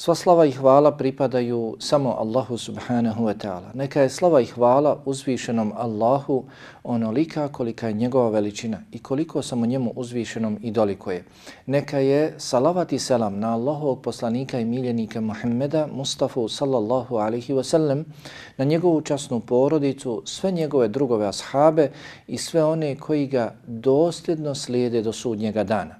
Sva slava i hvala pripadaju samo Allahu subhanahu wa ta'ala. Neka je slava i hvala uzvišenom Allahu onolika kolika je njegova veličina i koliko samo njemu uzvišenom i doliko je. Neka je salavat i selam na Allahovog poslanika i miljenika Muhammeda Mustafa sallallahu alihi wasallam, na njegovu časnu porodicu, sve njegove drugove ashabe i sve one koji ga dosljedno slijede do sudnjega dana.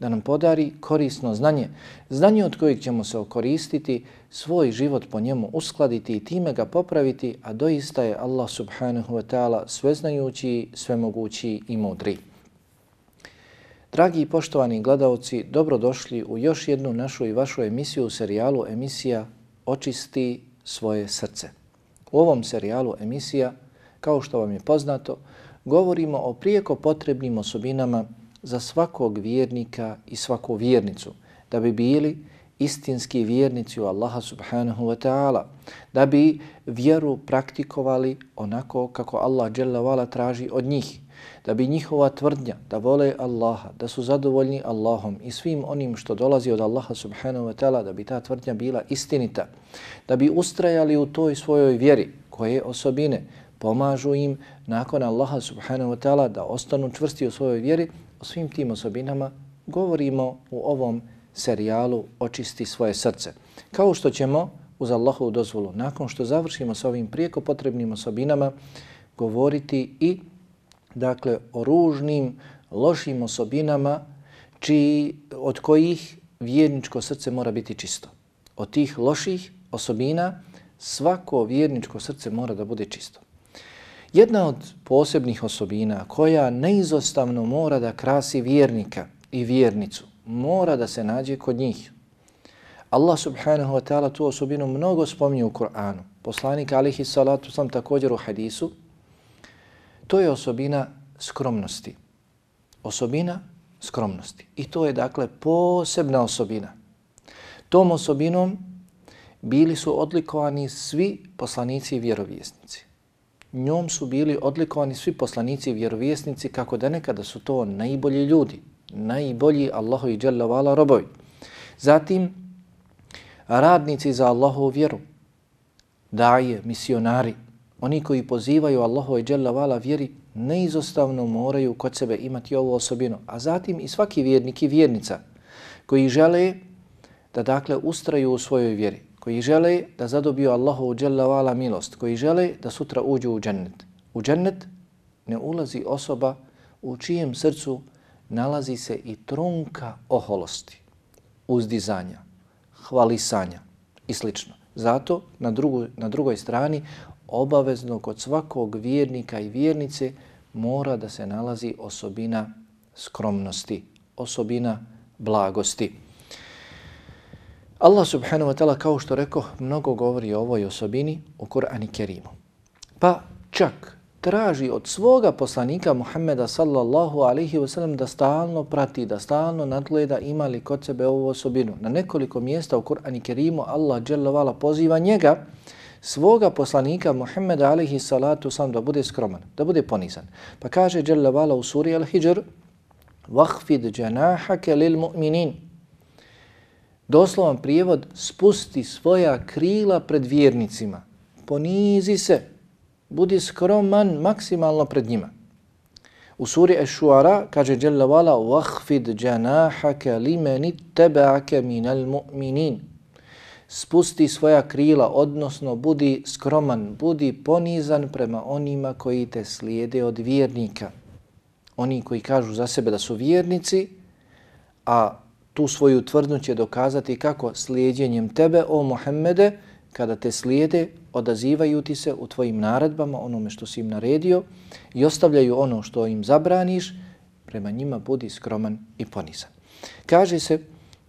da nam podari korisno znanje, znanje od kojeg ćemo se okoristiti, svoj život po njemu uskladiti i time ga popraviti, a doista je Allah subhanahu wa ta'ala sveznajući, svemogući i mudri. Dragi i poštovani gledalci, dobrodošli u još jednu našu i vašu emisiju u serijalu emisija Očisti svoje srce. U ovom serijalu emisija, kao što vam je poznato, govorimo o prijeko potrebnim osobinama za svakog vjernika i svaku vjernicu, da bi bili istinski vjernici u Allaha subhanahu wa ta'ala, da bi vjeru praktikovali onako kako Allah vala traži od njih, da bi njihova tvrdnja da vole Allaha, da su zadovoljni Allahom i svim onim što dolazi od Allaha subhanahu wa ta'ala, da bi ta tvrdnja bila istinita, da bi ustrajali u toj svojoj vjeri koje osobine pomažu im nakon Allaha subhanahu wa ta'ala da ostanu čvrsti u svojoj vjeri, o svim tim osobinama govorimo u ovom serijalu Očisti svoje srce. Kao što ćemo uz Allahovu dozvolu, nakon što završimo sa ovim prijeko potrebnim osobinama, govoriti i dakle o ružnim, lošim osobinama čiji, od kojih vjerničko srce mora biti čisto. Od tih loših osobina svako vjerničko srce mora da bude čisto. Jedna od posebnih osobina koja neizostavno mora da krasi vjernika i vjernicu, mora da se nađe kod njih. Allah subhanahu wa ta'ala tu osobinu mnogo spominje u Kur'anu. Poslanik alihi salatu sam također u hadisu. To je osobina skromnosti. Osobina skromnosti. I to je dakle posebna osobina. Tom osobinom bili su odlikovani svi poslanici i vjerovjesnici njom su bili odlikovani svi poslanici i vjerovjesnici kako da nekada su to najbolji ljudi, najbolji Allahu i Jalla robovi. Zatim, radnici za Allahu vjeru, daje, misionari, oni koji pozivaju Allahu i Jalla vjeri, neizostavno moraju kod sebe imati ovu osobinu. A zatim i svaki vjernik i vjernica koji žele da dakle ustraju u svojoj vjeri, koji žele da zadobiju Allahu dželavala milost, koji žele da sutra uđu u džennet. U džennet ne ulazi osoba u čijem srcu nalazi se i trunka oholosti, uzdizanja, hvalisanja i sl. Zato na, drugu, na drugoj strani obavezno kod svakog vjernika i vjernice mora da se nalazi osobina skromnosti, osobina blagosti. Allah subhanahu wa ta'ala, kao što rekao, mnogo govori o ovoj osobini u Kur'ani Kerimu. Pa čak traži od svoga poslanika Muhammeda sallallahu alaihi wa sallam da stalno prati, da stalno nadgleda ima li kod sebe ovu osobinu. Na nekoliko mjesta u Kur'ani Kerimu Allah dželovala poziva njega, svoga poslanika Muhammeda alaihi salatu sallam da bude skroman, da bude ponizan. Pa kaže dželovala u suri Al-Hijr, وَخْفِدْ جَنَاحَكَ لِلْمُؤْمِنِينَ Doslovan prijevod, spusti svoja krila pred vjernicima. Ponizi se, budi skroman maksimalno pred njima. U suri Eš-Shuara kaže Jalla Vala وَخْفِدْ جَنَاحَكَ لِمَنِ تَبَعَكَ مِنَ الْمُؤْمِنِينَ Spusti svoja krila, odnosno budi skroman, budi ponizan prema onima koji te slijede od vjernika. Oni koji kažu za sebe da su vjernici, a tu svoju tvrdnu će dokazati kako slijedjenjem tebe, o Muhammede, kada te slijede, odazivaju ti se u tvojim naredbama, onome što si im naredio i ostavljaju ono što im zabraniš, prema njima budi skroman i ponizan. Kaže se,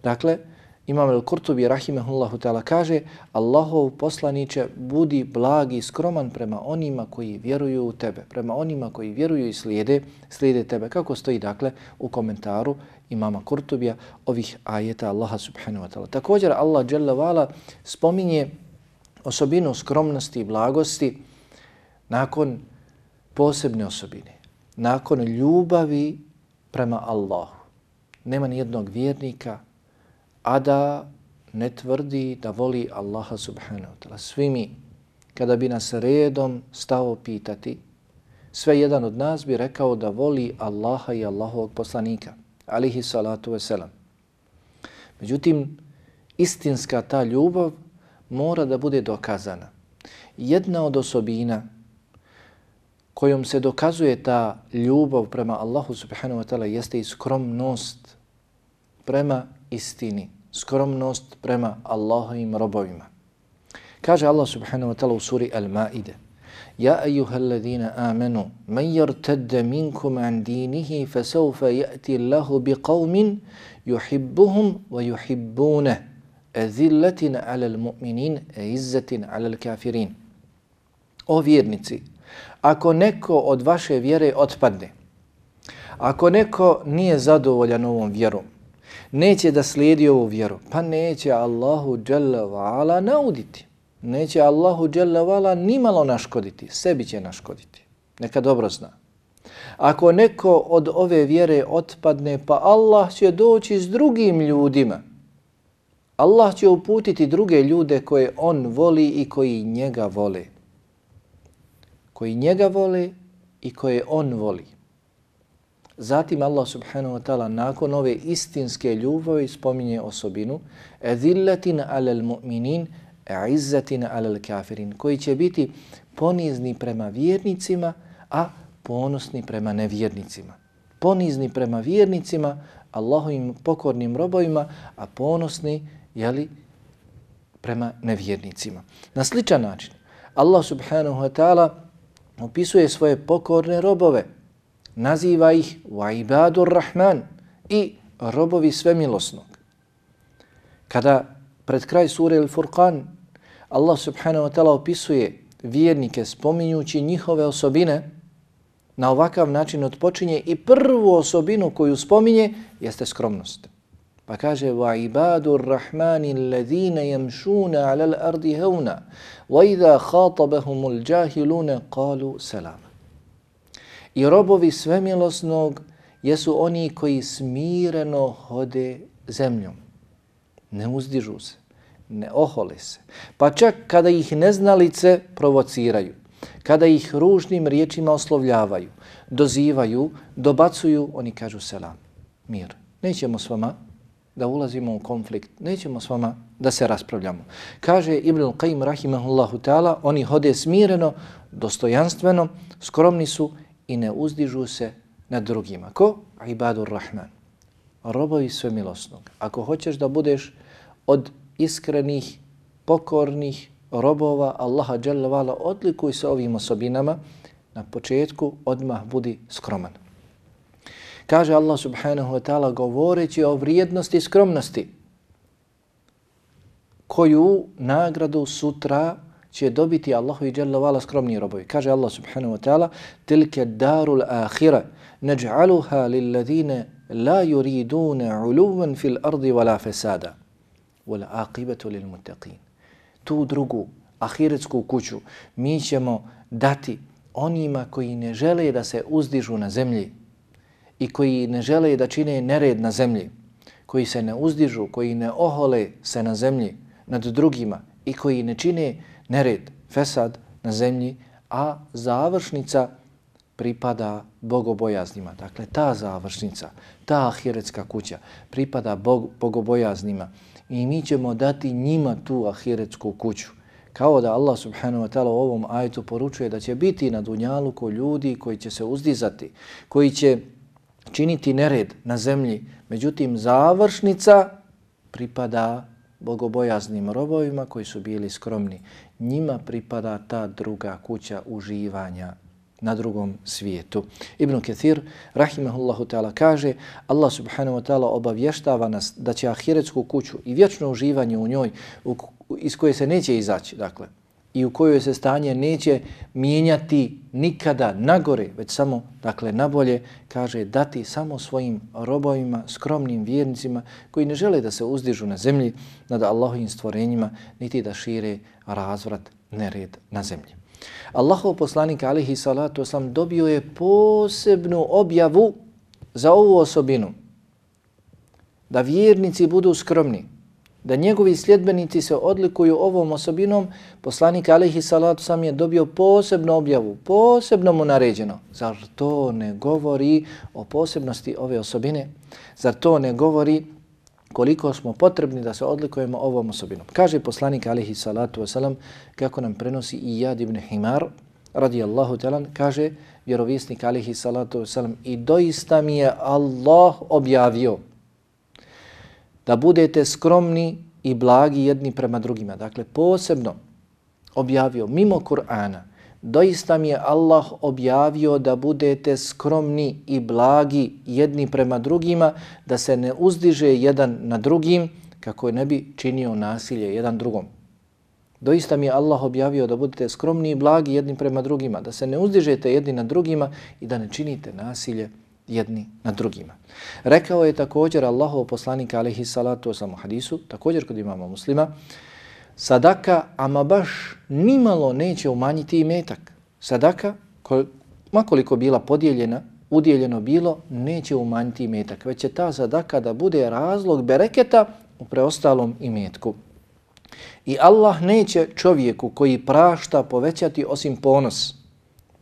dakle, Imam al-Kurtubi rahimehullahu ta'ala kaže Allahov poslaniće budi blag i skroman prema onima koji vjeruju u tebe, prema onima koji vjeruju i slijede, slijede tebe. Kako stoji dakle u komentaru imama Kurtubija ovih ajeta Allaha subhanahu wa ta'ala. Također Allah dželle vala spominje osobinu skromnosti i blagosti nakon posebne osobine, nakon ljubavi prema Allahu. Nema ni jednog vjernika, a da ne tvrdi da voli Allaha subhanahu wa ta'ala. Svi mi, kada bi nas redom stao pitati, sve jedan od nas bi rekao da voli Allaha i Allahovog poslanika, alihi salatu wasalam. Međutim, istinska ta ljubav mora da bude dokazana. Jedna od osobina kojom se dokazuje ta ljubav prema Allahu subhanahu wa ta'ala jeste i skromnost prema istini, skromnost prema Allahovim robovima. Kaže Allah subhanahu wa ta'ala u suri Al-Ma'ide يا أيها الذين man yartadda minkum an عن fasawfa ya'ti Allahu الله yuhibbuhum wa ويحبونه أذلة alal المؤمنين e izzatin alal kafirin. O vjernici, ako neko od vaše vjere otpadne, ako neko nije zadovoljan ovom vjerom, neće da slijedi ovu vjeru, pa neće Allahu Jalla wa'ala nauditi. Neće Allahu Jalla wa'ala nimalo naškoditi, sebi će naškoditi. Neka dobro zna. Ako neko od ove vjere otpadne, pa Allah će doći s drugim ljudima, Allah će uputiti druge ljude koje on voli i koji njega vole. Koji njega vole i koje on voli. Zatim Allah subhanahu wa ta'ala nakon ove istinske ljubavi spominje osobinu Edillatin alel mu'minin, izzatin alel kafirin, koji će biti ponizni prema vjernicima, a ponosni prema nevjernicima. Ponizni prema vjernicima, Allahovim pokornim robovima, a ponosni jeli, prema nevjernicima. Na sličan način, Allah subhanahu wa ta'ala opisuje svoje pokorne robove, naziva ih wa ibadur rahman i robovi svemilosnog. Kada pred kraj sure El Furqan Allah subhanahu wa ta'ala opisuje vjernike spominjući njihove osobine, na ovakav način odpočinje i prvu osobinu koju spominje jeste skromnost. Pa kaže wa ibadur rahmani alladhina yamshuna 'ala al-ardi hawna wa idha khatabahumul jahiluna qalu salama. I robovi svemilosnog jesu oni koji smireno hode zemljom. Ne uzdižu se, ne ohole se. Pa čak kada ih neznalice provociraju, kada ih ružnim riječima oslovljavaju, dozivaju, dobacuju, oni kažu selam, mir. Nećemo s vama da ulazimo u konflikt, nećemo s vama da se raspravljamo. Kaže Ibn Qayyim rahimahullahu ta'ala, oni hode smireno, dostojanstveno, skromni su i ne uzdižu se nad drugima. Ko? Ibadur Rahman. Robovi sve milosnog. Ako hoćeš da budeš od iskrenih, pokornih robova Allaha dželle odlikuj se ovim osobinama, na početku odmah budi skroman. Kaže Allah subhanahu wa ta'ala govoreći o vrijednosti skromnosti koju nagradu sutra će dobiti Allahu i Jalla vala skromni robovi. Kaže Allah subhanahu wa ta'ala tilke darul ahira naj'aluha lilladine la yuridune uluvan fil ardi wala fesada Wal aqibatu lil muttaqin. Tu drugu ahiretsku kuću mi ćemo dati onima koji ne žele da se uzdižu na zemlji i koji ne žele da čine nered na zemlji, koji se ne uzdižu, koji ne ohole se na zemlji nad drugima i koji ne čine nered, fesad na zemlji, a završnica pripada bogobojaznima. Dakle, ta završnica, ta ahiretska kuća pripada bog, bogobojaznima i mi ćemo dati njima tu ahiretsku kuću. Kao da Allah subhanahu wa ta'ala u ovom ajetu poručuje da će biti na dunjalu ko ljudi koji će se uzdizati, koji će činiti nered na zemlji. Međutim, završnica pripada bogobojaznim robovima koji su bili skromni. Njima pripada ta druga kuća uživanja na drugom svijetu. Ibn Kathir, rahimahullahu ta'ala, kaže Allah subhanahu wa ta'ala obavještava nas da će ahiretsku kuću i vječno uživanje u njoj u, iz koje se neće izaći, dakle, i u kojoj se stanje neće mijenjati nikada nagore, već samo, dakle, nabolje, kaže, dati samo svojim robovima, skromnim vjernicima koji ne žele da se uzdižu na zemlji nad Allahovim stvorenjima, niti da šire razvrat, nered na zemlji. Allahov poslanik alihi salatu oslam dobio je posebnu objavu za ovu osobinu. Da vjernici budu skromni, da njegovi sljedbenici se odlikuju ovom osobinom, poslanik alihi salatu sam je dobio posebnu objavu, posebno mu naređeno. Zar to ne govori o posebnosti ove osobine? Zar to ne govori koliko smo potrebni da se odlikujemo ovom osobinom. Kaže poslanik alihi salatu wasalam kako nam prenosi i Jad ibn Himar radijallahu talan, kaže vjerovjesnik alihi salatu wasalam i doista mi je Allah objavio da budete skromni i blagi jedni prema drugima. Dakle, posebno objavio mimo Kur'ana doista mi je Allah objavio da budete skromni i blagi jedni prema drugima, da se ne uzdiže jedan na drugim kako ne bi činio nasilje jedan drugom. Doista mi je Allah objavio da budete skromni i blagi jedni prema drugima, da se ne uzdižete jedni na drugima i da ne činite nasilje jedni na drugima. Rekao je također Allahov poslanik alaihi salatu wasalam hadisu, također kod imama muslima, sadaka, ama baš nimalo neće umanjiti i metak. Sadaka, makoliko bila podijeljena, udjeljeno bilo, neće umanjiti i metak. Već će ta sadaka da bude razlog bereketa u preostalom imetku. I Allah neće čovjeku koji prašta povećati osim ponos.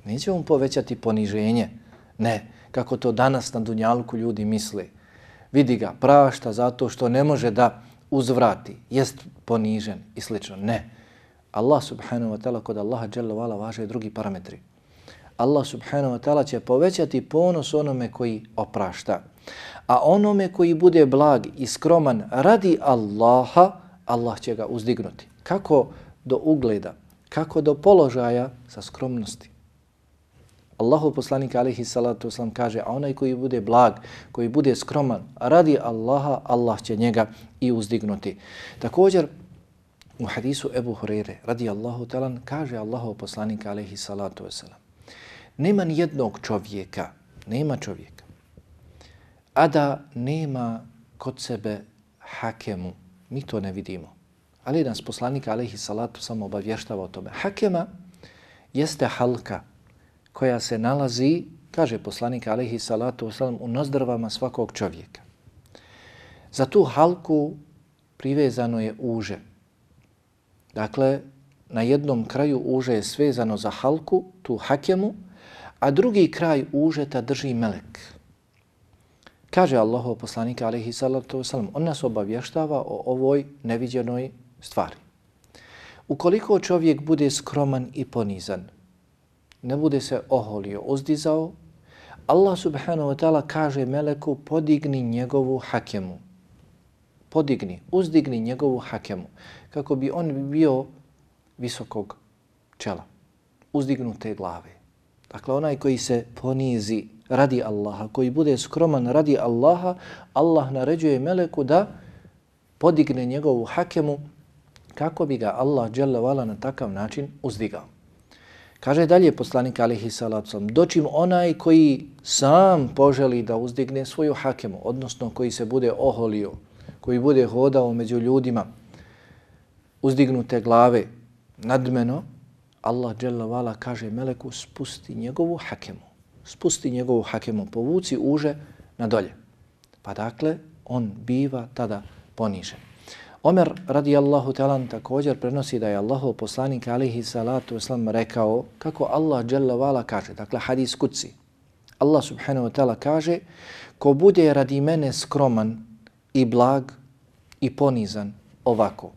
Neće mu povećati poniženje. Ne, kako to danas na Dunjalku ljudi misli. Vidi ga, prašta zato što ne može da uzvrati, jest ponižen i slično. Ne. Allah subhanahu wa ta'ala kod Allaha dželle vala važe drugi parametri. Allah subhanahu wa ta'ala će povećati ponos onome koji oprašta. A onome koji bude blag i skroman radi Allaha, Allah će ga uzdignuti. Kako do ugleda, kako do položaja sa skromnosti. Allahu poslanik alihi salatu wasalam kaže, a onaj koji bude blag, koji bude skroman, radi Allaha, Allah će njega i uzdignuti. Također, u hadisu Ebu Hureyre, radi Allahu talan, kaže Allahu poslanik alihi salatu wasalam, nema ni jednog čovjeka, nema čovjeka, a da nema kod sebe hakemu, mi to ne vidimo. Ali nas poslanik alihi salatu samo obavještava o tome. Hakema jeste halka, koja se nalazi, kaže poslanik alaihi salatu wasalam, u nozdrvama svakog čovjeka. Za tu halku privezano je uže. Dakle, na jednom kraju uže je svezano za halku, tu hakemu, a drugi kraj užeta drži melek. Kaže Allahov poslanik alaihi salatu wasalam, on nas obavještava o ovoj neviđenoj stvari. Ukoliko čovjek bude skroman i ponizan, ne bude se oholio, uzdizao, Allah subhanahu wa ta'ala kaže meleku podigni njegovu hakemu. Podigni, uzdigni njegovu hakemu. Kako bi on bio visokog čela, uzdignute glave. Dakle, onaj koji se ponizi radi Allaha, koji bude skroman radi Allaha, Allah naređuje meleku da podigne njegovu hakemu kako bi ga Allah na takav način uzdigao. Kaže dalje poslanik alihi salacom, doćim onaj koji sam poželi da uzdigne svoju hakemu, odnosno koji se bude oholio, koji bude hodao među ljudima, uzdignute glave nadmeno, Allah dželavala kaže meleku spusti njegovu hakemu, spusti njegovu hakemu, povuci uže na dolje. Pa dakle, on biva tada ponižen. Omer radijallahu talan također prenosi da je Allahov poslanik alihi salatu wasalam rekao kako Allah dželavala kaže, dakle hadis kuci. Allah subhanahu wa ta'ala kaže ko bude radi mene skroman i blag i ponizan ovako.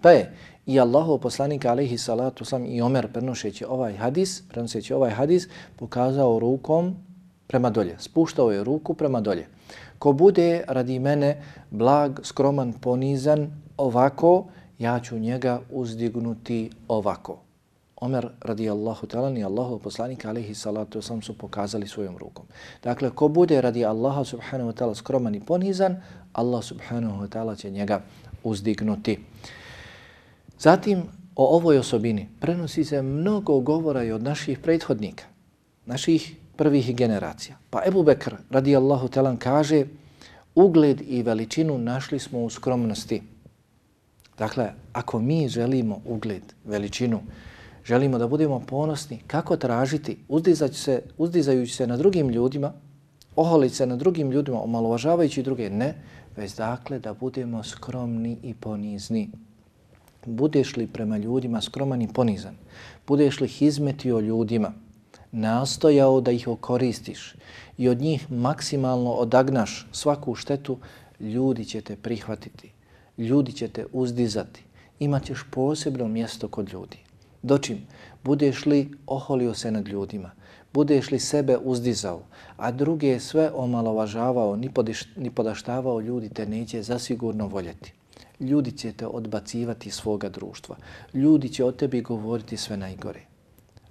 Pa je i Allahov poslanik alihi salatu wasalam i Omer prenošeći ovaj hadis, prenoseći ovaj hadis, pokazao rukom prema dolje. Spuštao je ruku prema dolje. Ko bude radi mene blag, skroman, ponizan ovako, ja ću njega uzdignuti ovako. Omer radijallahu ta'ala ni Allahu poslanika alihi salatu sam su pokazali svojom rukom. Dakle, ko bude radi Allaha subhanahu wa ta'ala skroman i ponizan, Allah subhanahu wa ta'ala će njega uzdignuti. Zatim, o ovoj osobini prenosi se mnogo govora i od naših prethodnika, naših prvih generacija. Pa Ebu Bekr radijallahu ta'ala kaže, ugled i veličinu našli smo u skromnosti. Dakle, ako mi želimo ugled, veličinu, želimo da budemo ponosni, kako tražiti, uzdizajući se, uzdizajući se na drugim ljudima, oholiti se na drugim ljudima, omalovažavajući druge, ne, već dakle da budemo skromni i ponizni. Budeš li prema ljudima skroman i ponizan, budeš li izmetio ljudima, nastojao da ih okoristiš i od njih maksimalno odagnaš svaku štetu, ljudi će te prihvatiti, ljudi će te uzdizati, imaćeš posebno mjesto kod ljudi. Dočim, budeš li oholio se nad ljudima, budeš li sebe uzdizao, a druge sve omalovažavao, ni, podiš, ni podaštavao, ljudi te neće zasigurno voljeti. Ljudi će te odbacivati svoga društva. Ljudi će o tebi govoriti sve najgore.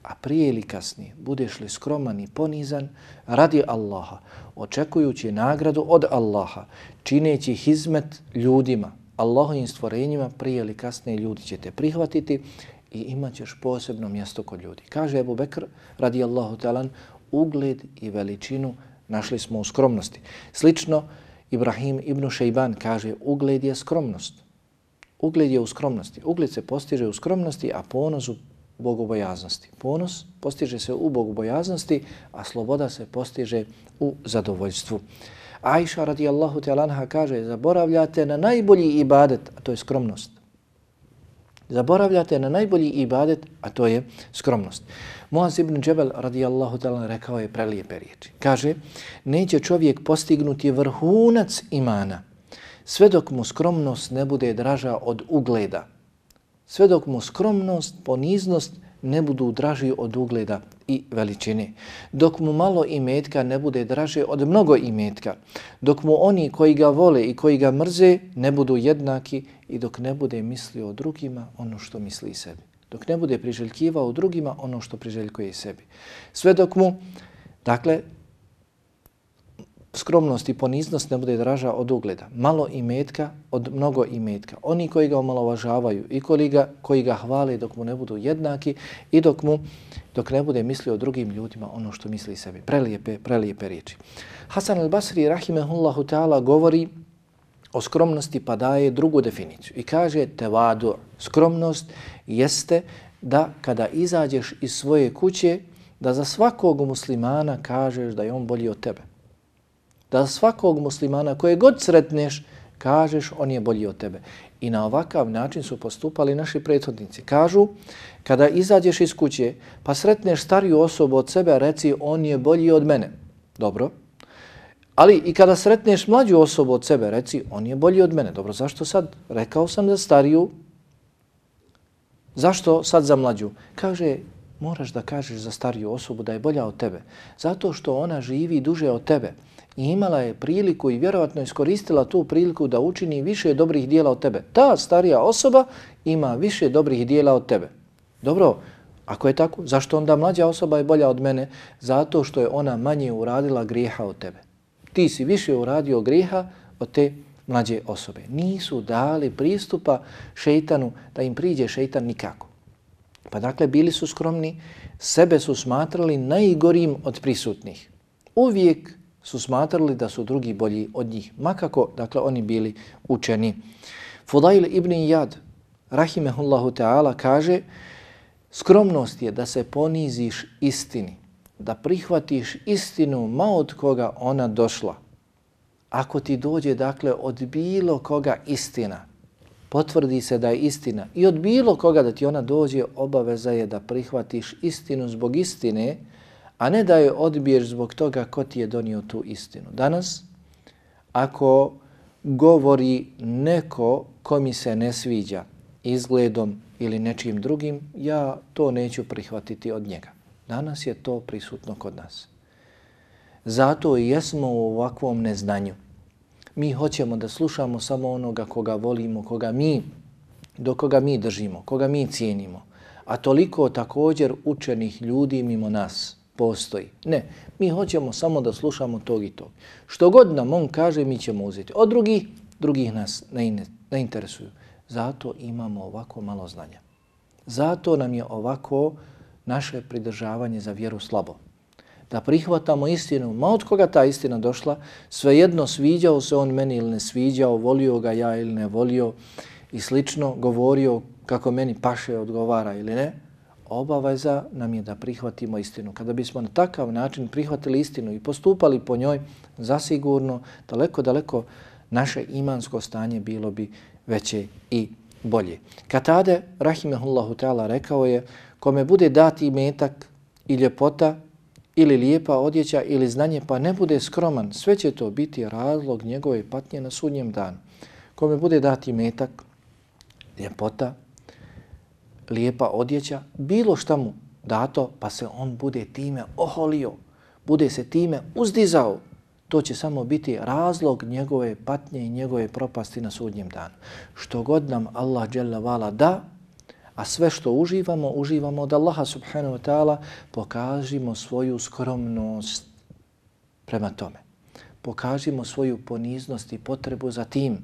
A prije ili kasnije, budeš li skroman i ponizan, radi Allaha, očekujući nagradu od Allaha, čineći hizmet ljudima, Allahovim stvorenjima, prije ili kasnije ljudi će te prihvatiti i imat ćeš posebno mjesto kod ljudi. Kaže Ebu Bekr, radijallahu talan, ugled i veličinu našli smo u skromnosti. Slično, Ibrahim ibn Šejban kaže, ugled je skromnost. Ugled je u skromnosti. Ugled se postiže u skromnosti, a ponos u bogobojaznosti. Ponos postiže se u bogobojaznosti, a sloboda se postiže u zadovoljstvu. Aisha radijallahu talanha kaže, zaboravljate na najbolji ibadet, a to je skromnost. Zaboravljate na najbolji ibadet, a to je skromnost. Muaz ibn Džebel radijallahu talan rekao je prelijepe riječi. Kaže, neće čovjek postignuti vrhunac imana sve dok mu skromnost ne bude draža od ugleda. Sve dok mu skromnost, poniznost ne budu draži od ugleda i veličine. Dok mu malo imetka ne bude draže od mnogo imetka. Dok mu oni koji ga vole i koji ga mrze ne budu jednaki i dok ne bude mislio o drugima ono što misli sebi. Dok ne bude priželjkivao drugima ono što priželjkuje sebi. Sve dok mu, dakle, skromnost i poniznost ne bude draža od ugleda. Malo imetka od mnogo imetka. Oni koji ga omalovažavaju i koji ga, koji ga hvale dok mu ne budu jednaki i dok mu dok ne bude mislio o drugim ljudima ono što misli sebi. Prelijepe, prelijepe riječi. Hasan al-Basri, rahimehullahu ta'ala, govori o skromnosti pa daje drugu definiciju i kaže tevadu, skromnost jeste da kada izađeš iz svoje kuće, da za svakog muslimana kažeš da je on bolji od tebe da svakog muslimana koje god sretneš, kažeš on je bolji od tebe. I na ovakav način su postupali naši prethodnici. Kažu, kada izađeš iz kuće, pa sretneš stariju osobu od sebe, reci on je bolji od mene. Dobro. Ali i kada sretneš mlađu osobu od sebe, reci on je bolji od mene. Dobro, zašto sad? Rekao sam za stariju. Zašto sad za mlađu? Kaže, moraš da kažeš za stariju osobu da je bolja od tebe. Zato što ona živi duže od tebe i imala je priliku i vjerovatno iskoristila tu priliku da učini više dobrih dijela od tebe. Ta starija osoba ima više dobrih dijela od tebe. Dobro, ako je tako, zašto onda mlađa osoba je bolja od mene? Zato što je ona manje uradila grijeha od tebe. Ti si više uradio grijeha od te mlađe osobe. Nisu dali pristupa šeitanu da im priđe šeitan nikako. Pa dakle, bili su skromni, sebe su smatrali najgorim od prisutnih. Uvijek su smatrali da su drugi bolji od njih. Makako, dakle, oni bili učeni. Fudail ibn Iyad, rahimehullahu ta'ala, kaže skromnost je da se poniziš istini, da prihvatiš istinu ma od koga ona došla. Ako ti dođe, dakle, od bilo koga istina, potvrdi se da je istina i od bilo koga da ti ona dođe, obaveza je da prihvatiš istinu zbog istine, a ne da je odbiješ zbog toga ko ti je donio tu istinu. Danas, ako govori neko ko mi se ne sviđa izgledom ili nečim drugim, ja to neću prihvatiti od njega. Danas je to prisutno kod nas. Zato i jesmo u ovakvom neznanju. Mi hoćemo da slušamo samo onoga koga volimo, koga mi, do koga mi držimo, koga mi cijenimo. A toliko također učenih ljudi mimo nas postoji. Ne, mi hoćemo samo da slušamo tog i tog. Što god nam on kaže, mi ćemo uzeti. Od drugih, drugih nas ne, ne interesuju. Zato imamo ovako malo znanja. Zato nam je ovako naše pridržavanje za vjeru slabo. Da prihvatamo istinu, ma od koga ta istina došla, svejedno sviđao se on meni ili ne sviđao, volio ga ja ili ne volio i slično, govorio kako meni paše odgovara ili ne, obaveza nam je da prihvatimo istinu. Kada bismo na takav način prihvatili istinu i postupali po njoj, zasigurno, daleko, daleko naše imansko stanje bilo bi veće i bolje. Katade, rahimehullahu ta'ala, rekao je, kome bude dati metak i ljepota ili lijepa odjeća ili znanje, pa ne bude skroman, sve će to biti razlog njegove patnje na sudnjem danu. Kome bude dati metak, ljepota, lijepa odjeća, bilo šta mu dato, pa se on bude time oholio, bude se time uzdizao, to će samo biti razlog njegove patnje i njegove propasti na sudnjem danu. Što god nam Allah vala da, a sve što uživamo, uživamo od Allaha subhanahu wa ta'ala, pokažimo svoju skromnost prema tome. Pokažimo svoju poniznost i potrebu za tim,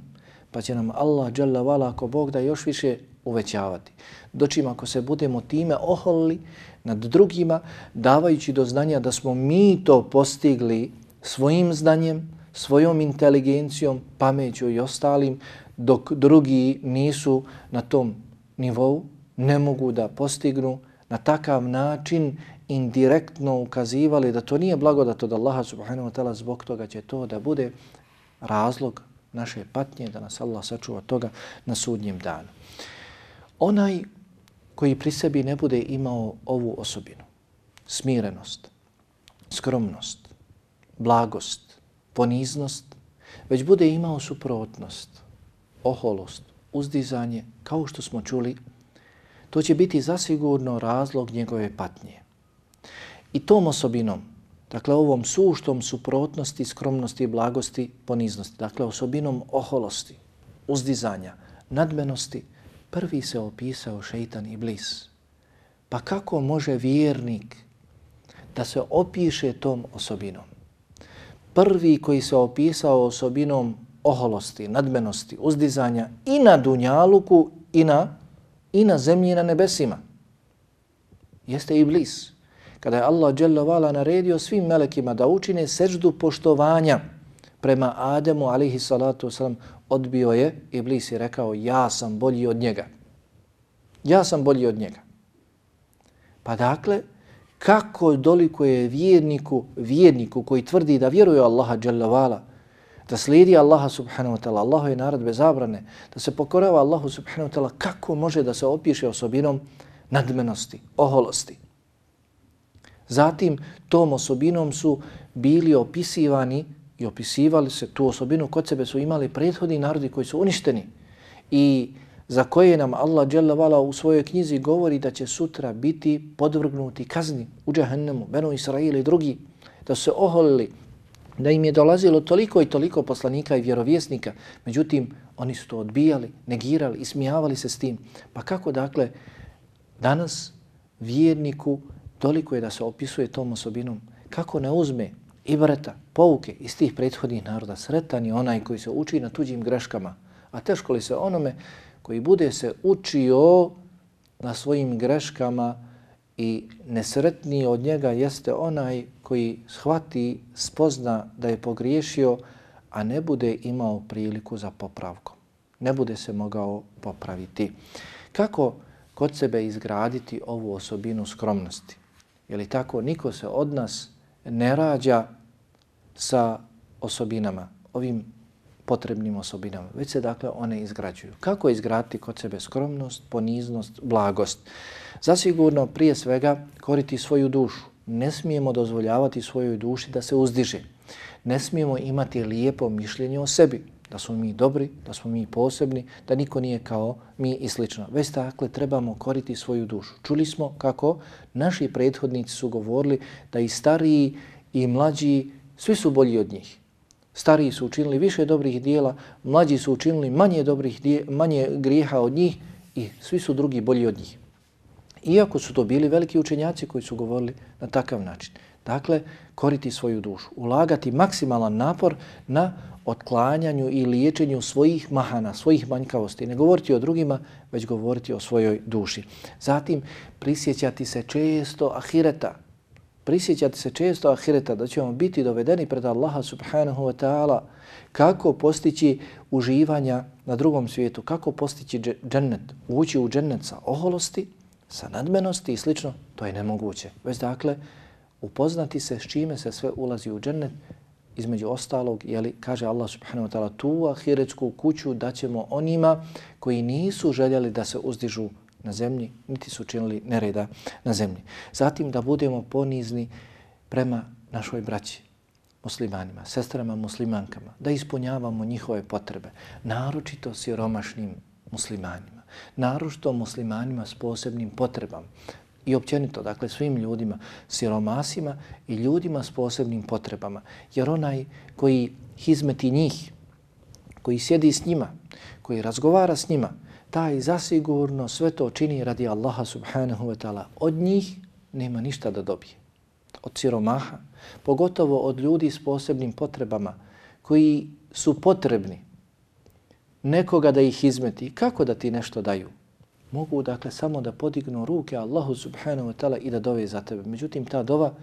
pa će nam Allah vala ako Bog da još više uvećavati. Dočim ako se budemo time oholili nad drugima, davajući do znanja da smo mi to postigli svojim znanjem, svojom inteligencijom, pameću i ostalim, dok drugi nisu na tom nivou, ne mogu da postignu na takav način indirektno ukazivali da to nije blagodat od Allaha subhanahu wa ta'ala, zbog toga će to da bude razlog naše patnje, da nas Allah sačuva toga na sudnjem danu. Onaj koji pri sebi ne bude imao ovu osobinu, smirenost, skromnost, blagost, poniznost, već bude imao suprotnost, oholost, uzdizanje, kao što smo čuli, to će biti zasigurno razlog njegove patnje. I tom osobinom, dakle ovom suštom suprotnosti, skromnosti, blagosti, poniznosti, dakle osobinom oholosti, uzdizanja, nadmenosti, prvi se opisao šeitan Iblis. Pa kako može vjernik da se opiše tom osobinom? Prvi koji se opisao osobinom oholosti, nadmenosti, uzdizanja i na dunjaluku i na, i na zemlji i na nebesima. Jeste Iblis. Kada je Allah dželovala naredio svim melekima da učine seždu poštovanja prema Ademu, alihi salatu wasalam, odbio je Iblis i rekao ja sam bolji od njega. Ja sam bolji od njega. Pa dakle, kako doliko je vjerniku, vjerniku koji tvrdi da vjeruje Allaha dželavala, da slijedi Allaha subhanahu wa ta'ala, Allahu je narod bez zabrane, da se pokorava Allahu subhanahu wa ta'ala, kako može da se opiše osobinom nadmenosti, oholosti. Zatim, tom osobinom su bili opisivani i opisivali se tu osobinu kod sebe su imali prethodni narodi koji su uništeni i za koje nam Allah dželle u svojoj knjizi govori da će sutra biti podvrgnuti kazni u džehennemu, Beno Israili i drugi, da su se oholili, da im je dolazilo toliko i toliko poslanika i vjerovjesnika, međutim, oni su to odbijali, negirali i smijavali se s tim. Pa kako dakle danas vjerniku toliko je da se opisuje tom osobinom, kako ne uzme ibreta, pouke iz tih prethodnih naroda. Sretan je onaj koji se uči na tuđim greškama, a teško li se onome koji bude se učio na svojim greškama i nesretniji od njega jeste onaj koji shvati, spozna da je pogriješio, a ne bude imao priliku za popravkom. Ne bude se mogao popraviti. Kako kod sebe izgraditi ovu osobinu skromnosti? Je li tako? Niko se od nas ne rađa sa osobinama, ovim potrebnim osobinama, već se dakle one izgrađuju. Kako izgraditi kod sebe skromnost, poniznost, blagost? Zasigurno prije svega koriti svoju dušu. Ne smijemo dozvoljavati svojoj duši da se uzdiže. Ne smijemo imati lijepo mišljenje o sebi, da smo mi dobri, da smo mi posebni, da niko nije kao mi i slično. Već dakle trebamo koriti svoju dušu. Čuli smo kako naši prethodnici su govorili da i stariji i mlađi svi su bolji od njih. Stariji su učinili više dobrih dijela, mlađi su učinili manje dobrih dijela, manje grijeha od njih i svi su drugi bolji od njih. Iako su to bili veliki učenjaci koji su govorili na takav način. Dakle, koriti svoju dušu, ulagati maksimalan napor na otklanjanju i liječenju svojih mahana, svojih manjkavosti. Ne govoriti o drugima, već govoriti o svojoj duši. Zatim, prisjećati se često ahireta. Prisjećati se često ahireta da ćemo biti dovedeni pred Allaha subhanahu wa ta'ala. Kako postići uživanja na drugom svijetu, kako postići džennet, ući u džennet sa oholosti, sa nadmenosti i slično, to je nemoguće. Već dakle, upoznati se s čime se sve ulazi u džennet, između ostalog, jeli, kaže Allah subhanahu wa ta'ala, tu ahiretsku kuću daćemo onima koji nisu željeli da se uzdižu na zemlji, niti su činili nereda na zemlji. Zatim da budemo ponizni prema našoj braći, muslimanima, sestrama muslimankama, da ispunjavamo njihove potrebe, naročito siromašnim muslimanima, naročito muslimanima s posebnim potrebama i općenito, dakle svim ljudima, siromasima i ljudima s posebnim potrebama. Jer onaj koji hizmeti njih, koji sjedi s njima, koji razgovara s njima, taj zasigurno sve to čini radi Allaha subhanahu wa ta'ala. Od njih nema ništa da dobije. Od siromaha, pogotovo od ljudi s posebnim potrebama koji su potrebni nekoga da ih izmeti. Kako da ti nešto daju? Mogu dakle samo da podignu ruke Allahu subhanahu wa ta'ala i da dove za tebe. Međutim, ta dova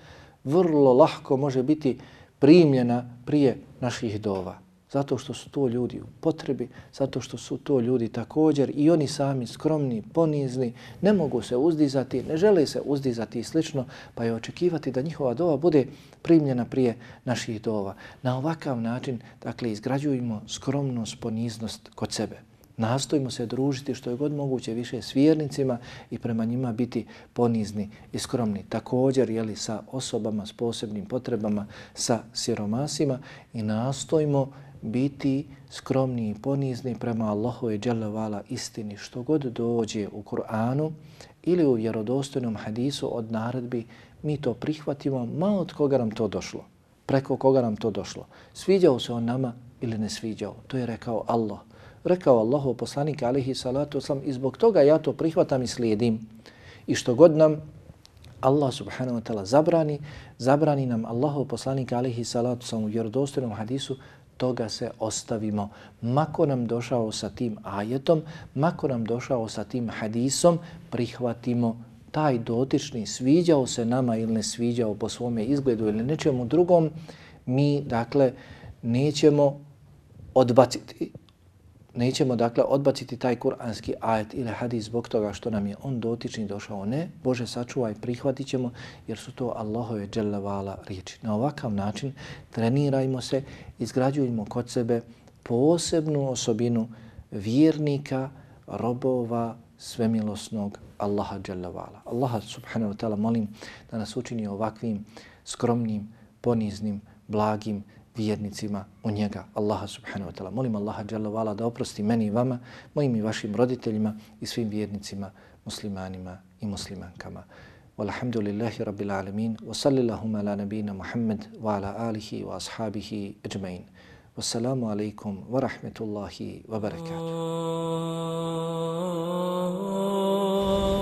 vrlo lahko može biti primljena prije naših dova zato što su to ljudi u potrebi, zato što su to ljudi također i oni sami skromni, ponizni, ne mogu se uzdizati, ne žele se uzdizati i slično, pa je očekivati da njihova dova bude primljena prije naših dova. Na ovakav način, dakle, izgrađujemo skromnost, poniznost kod sebe. Nastojimo se družiti što je god moguće više s vjernicima i prema njima biti ponizni i skromni. Također, jeli, sa osobama s posebnim potrebama, sa siromasima i nastojimo biti skromni i ponizni prema Allahu i dželevala istini što god dođe u Kur'anu ili u vjerodostojnom hadisu od naredbi, mi to prihvatimo malo od koga nam to došlo, preko koga nam to došlo. Sviđao se on nama ili ne sviđao, to je rekao Allah. Rekao Allahu poslanik alihi salatu oslam i zbog toga ja to prihvatam i slijedim. I što god nam Allah subhanahu wa ta'ala zabrani, zabrani nam Allahu poslanik alihi salatu oslam u vjerodostojnom hadisu toga se ostavimo. Mako nam došao sa tim ajetom, mako nam došao sa tim hadisom, prihvatimo taj dotični, sviđao se nama ili ne sviđao po svome izgledu ili nečemu drugom, mi, dakle, nećemo odbaciti nećemo dakle odbaciti taj kuranski ajet ili hadis zbog toga što nam je on dotični došao. Ne, Bože sačuvaj, prihvatit ćemo jer su to Allahove dželevala riječi. Na ovakav način trenirajmo se, izgrađujemo kod sebe posebnu osobinu vjernika, robova, svemilosnog Allaha dželevala. Allaha subhanahu wa ta'ala molim da nas učini ovakvim skromnim, poniznim, blagim, vjernicima u njega, Allaha subhanahu wa ta'ala. Molim Allaha dželle da oprosti meni i vama, mojim i vašim roditeljima i svim vjernicima, muslimanima i muslimankama. Walhamdulillahi rabbil alamin. Wa sallallahu ala nabina Muhammad wa ala alihi wa ashabihi ajma'in. Wassalamu alaikum wa rahmetullahi wa barakatuh. Oh.